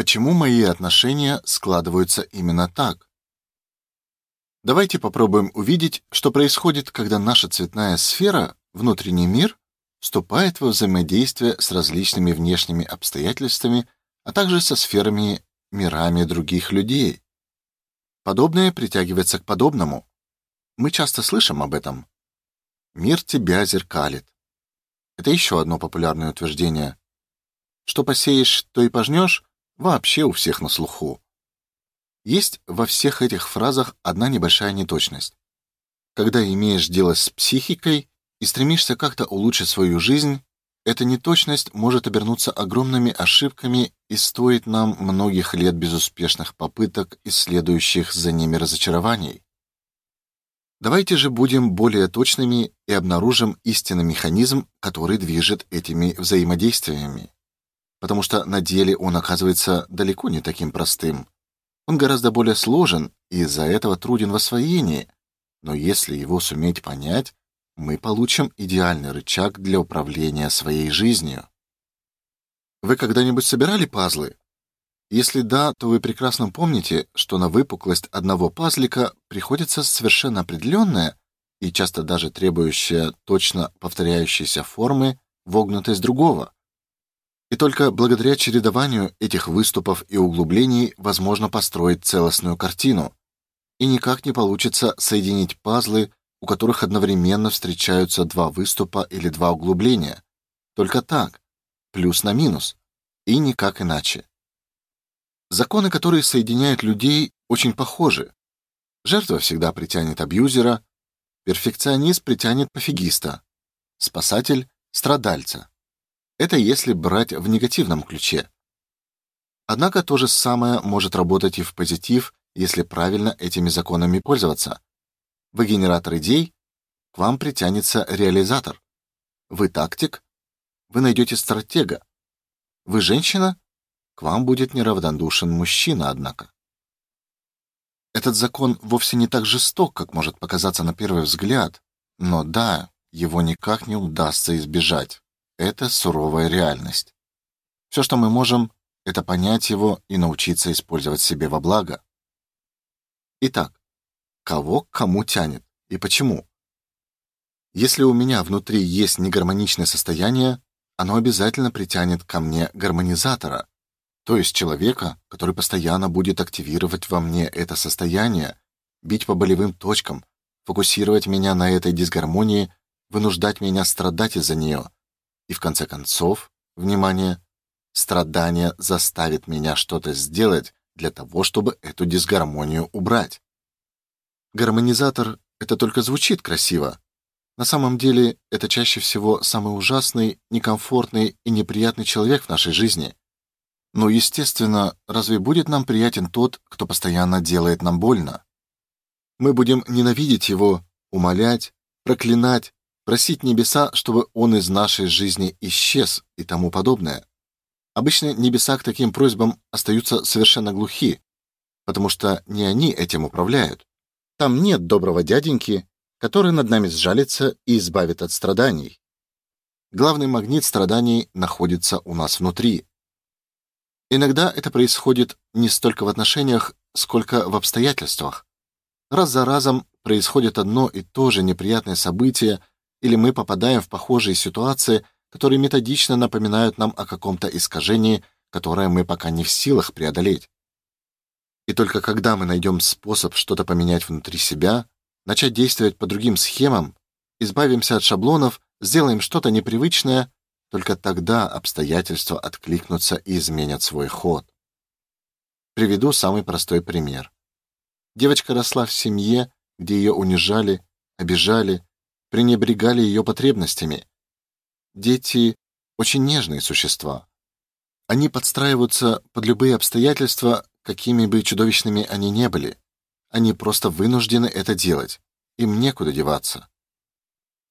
Почему мои отношения складываются именно так? Давайте попробуем увидеть, что происходит, когда наша цветная сфера, внутренний мир, вступает во взаимодействие с различными внешними обстоятельствами, а также со сферами, мирами других людей. Подобное притягивается к подобному. Мы часто слышим об этом. Мир тебя зеркалит. Это еще одно популярное утверждение. Что посеешь, то и пожнешь, вообще у всех на слуху. Есть во всех этих фразах одна небольшая неточность. Когда имеешь дело с психикой и стремишься как-то улучшить свою жизнь, эта неточность может обернуться огромными ошибками и стоить нам многих лет безуспешных попыток и следующих за ними разочарований. Давайте же будем более точными и обнаружим истинный механизм, который движет этими взаимодействиями. Потому что на деле он оказывается далеко не таким простым. Он гораздо более сложен и из-за этого труден в освоении. Но если его суметь понять, мы получим идеальный рычаг для управления своей жизнью. Вы когда-нибудь собирали пазлы? Если да, то вы прекрасно помните, что на выпуклость одного пазлика приходится совершенно определенная и часто даже требующая точно повторяющейся формы вогнутой с другого. И только благодаря чередованию этих выступов и углублений возможно построить целостную картину. И никак не получится соединить пазлы, у которых одновременно встречаются два выступа или два углубления. Только так, плюс на минус, и никак иначе. Законы, которые соединяют людей, очень похожи. Жертва всегда притянет абьюзера, перфекционист притянет пофигиста, спасатель страдальца. Это если брать в негативном ключе. Однако то же самое может работать и в позитив, если правильно этими законами пользоваться. Вы генератор идей, к вам притянется реализатор. Вы тактик, вы найдете стратега. Вы женщина, к вам будет неравнодушен мужчина, однако. Этот закон вовсе не так жесток, как может показаться на первый взгляд, но да, его никак не удастся избежать. Это суровая реальность. Все, что мы можем, это понять его и научиться использовать себе во благо. Итак, кого к кому тянет и почему? Если у меня внутри есть негармоничное состояние, оно обязательно притянет ко мне гармонизатора, то есть человека, который постоянно будет активировать во мне это состояние, бить по болевым точкам, фокусировать меня на этой дисгармонии, вынуждать меня страдать из-за нее. И в конце концов, внимание, страдание заставит меня что-то сделать для того, чтобы эту дисгармонию убрать. Гармонизатор это только звучит красиво. На самом деле, это чаще всего самый ужасный, некомфортный и неприятный человек в нашей жизни. Но, естественно, разве будет нам приятен тот, кто постоянно делает нам больно? Мы будем ненавидеть его, умолять, проклинать, просить небеса, чтобы он из нашей жизни исчез и тому подобное. Обычно небеса к таким просьбам остаются совершенно глухи, потому что не они этим управляют. Там нет доброго дяденьки, который над нами сжалится и избавит от страданий. Главный магнит страданий находится у нас внутри, Иногда это происходит не столько в отношениях, сколько в обстоятельствах. Раз за разом происходит одно и то же неприятное событие, или мы попадаем в похожие ситуации, которые методично напоминают нам о каком-то искажении, которое мы пока не в силах преодолеть. И только когда мы найдем способ что-то поменять внутри себя, начать действовать по другим схемам, избавимся от шаблонов, сделаем что-то непривычное, только тогда обстоятельства откликнутся и изменят свой ход. Приведу самый простой пример. Девочка росла в семье, где ее унижали, обижали, пренебрегали ее потребностями. Дети очень нежные существа. Они подстраиваются под любые обстоятельства, какими бы чудовищными они ни были. Они просто вынуждены это делать. Им некуда деваться.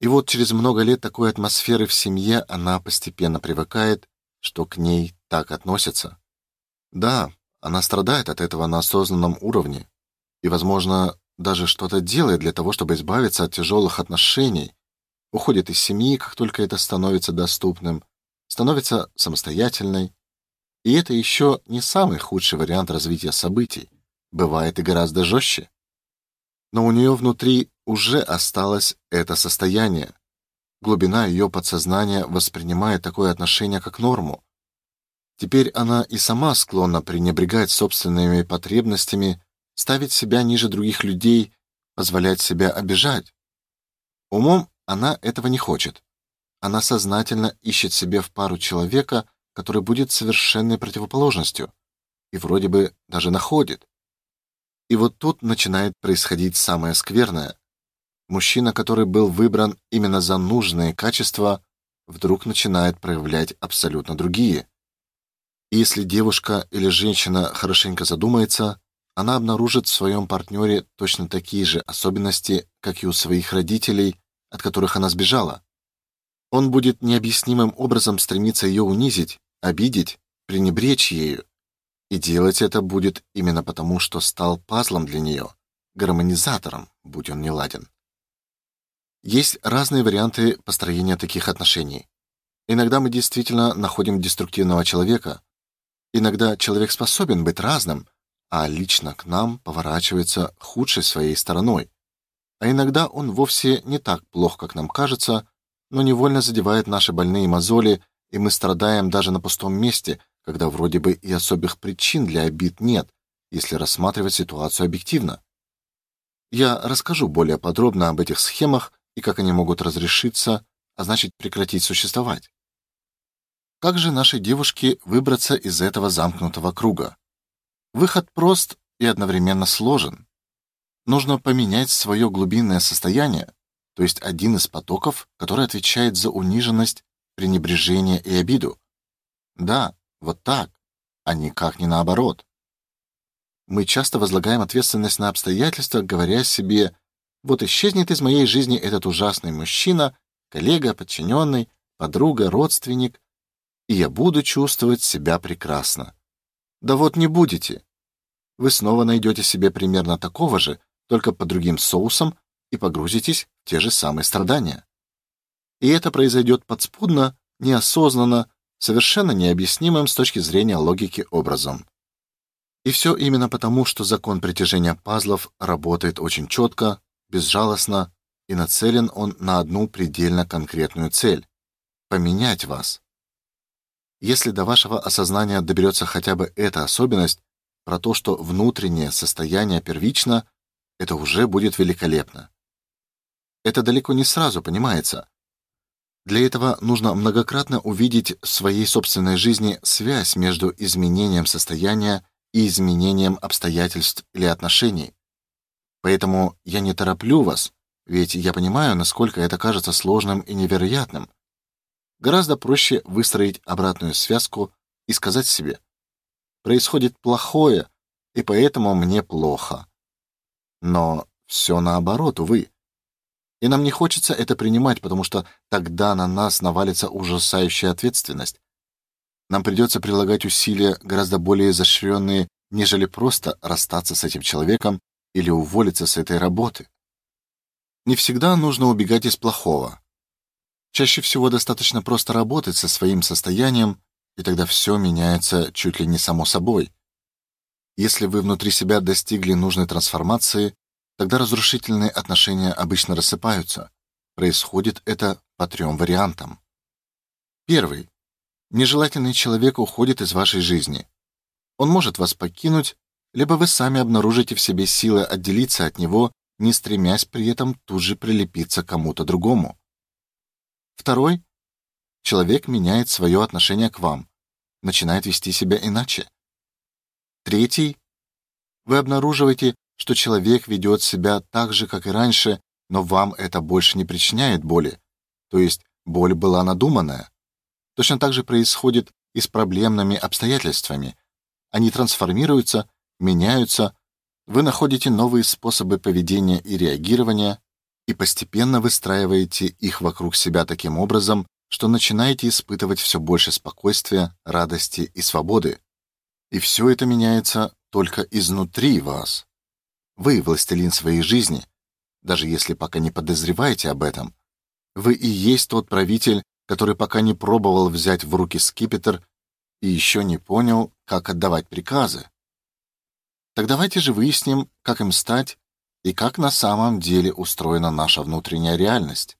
И вот через много лет такой атмосферы в семье она постепенно привыкает, что к ней так относятся. Да, она страдает от этого на осознанном уровне и, возможно, даже что-то делает для того, чтобы избавиться от тяжелых отношений. Уходит из семьи, как только это становится доступным, становится самостоятельной. И это еще не самый худший вариант развития событий. Бывает и гораздо жестче. Но у нее внутри уже осталось это состояние. Глубина ее подсознания воспринимает такое отношение как норму. Теперь она и сама склонна пренебрегать собственными потребностями, ставить себя ниже других людей, позволять себя обижать. Умом она этого не хочет. Она сознательно ищет себе в пару человека, который будет совершенной противоположностью, и вроде бы даже находит. И вот тут начинает происходить самое скверное. Мужчина, который был выбран именно за нужные качества, вдруг начинает проявлять абсолютно другие. И если девушка или женщина хорошенько задумается, она обнаружит в своем партнере точно такие же особенности, как и у своих родителей, от которых она сбежала. Он будет необъяснимым образом стремиться ее унизить, обидеть, пренебречь ею. И делать это будет именно потому, что стал пазлом для нее, гармонизатором, будь он неладен. Есть разные варианты построения таких отношений. Иногда мы действительно находим деструктивного человека. Иногда человек способен быть разным, а лично к нам поворачивается худшей своей стороной. А иногда он вовсе не так плох, как нам кажется, но невольно задевает наши больные мозоли, и мы страдаем даже на пустом месте, когда вроде бы и особых причин для обид нет, если рассматривать ситуацию объективно. Я расскажу более подробно об этих схемах и как они могут разрешиться, а значит прекратить существовать. Как же нашей девушке выбраться из этого замкнутого круга? Выход прост и одновременно сложен. Нужно поменять свое глубинное состояние, то есть один из потоков, который отвечает за униженность, пренебрежение и обиду. Да, вот так, а никак не наоборот. Мы часто возлагаем ответственность на обстоятельства, говоря себе: вот исчезнет из моей жизни этот ужасный мужчина, коллега, подчиненный, подруга, родственник, и я буду чувствовать себя прекрасно. Да вот не будете. Вы снова найдете себе примерно такого же, только под другим соусом и погрузитесь в те же самые страдания. И это произойдет подспудно, неосознанно, совершенно необъяснимым с точки зрения логики образом. И все именно потому, что закон притяжения пазлов работает очень четко, безжалостно, и нацелен он на одну предельно конкретную цель поменять вас. Если до вашего осознания доберется хотя бы эта особенность про то, что внутреннее состояние первично, это уже будет великолепно. Это далеко не сразу понимается. Для этого нужно многократно увидеть в своей собственной жизни связь между изменением состояния и изменением обстоятельств или отношений. Поэтому я не тороплю вас, ведь я понимаю, насколько это кажется сложным и невероятным. Гораздо проще выстроить обратную связку и сказать себе: происходит плохое, и поэтому мне плохо. Но все наоборот, увы. И нам не хочется это принимать, потому что тогда на нас навалится ужасающая ответственность. Нам придется прилагать усилия гораздо более изощренные, нежели просто расстаться с этим человеком или уволиться с этой работы. Не всегда нужно убегать из плохого. Чаще всего достаточно просто работать со своим состоянием, и тогда все меняется чуть ли не само собой. Если вы внутри себя достигли нужной трансформации, тогда разрушительные отношения обычно рассыпаются. Происходит это по трем вариантам. Первый. Нежелательный человек уходит из вашей жизни. Он может вас покинуть либо вы сами обнаружите в себе силы отделиться от него, не стремясь при этом тут же прилепиться к кому-то другому. Второй человек меняет свое отношение к вам, начинает вести себя иначе. Третий вы обнаруживаете, что человек ведет себя так же, как и раньше, но вам это больше не причиняет боли. То есть боль была надуманная. Точно так же происходит и с проблемными обстоятельствами. Они трансформируются меняются, вы находите новые способы поведения и реагирования и постепенно выстраиваете их вокруг себя таким образом, что начинаете испытывать все больше спокойствия, радости и свободы. И все это меняется только изнутри вас. Вы властелин своей жизни, даже если пока не подозреваете об этом. Вы и есть тот правитель, который пока не пробовал взять в руки скипетр и еще не понял, как отдавать приказы. Так давайте же выясним, как им стать и как на самом деле устроена наша внутренняя реальность.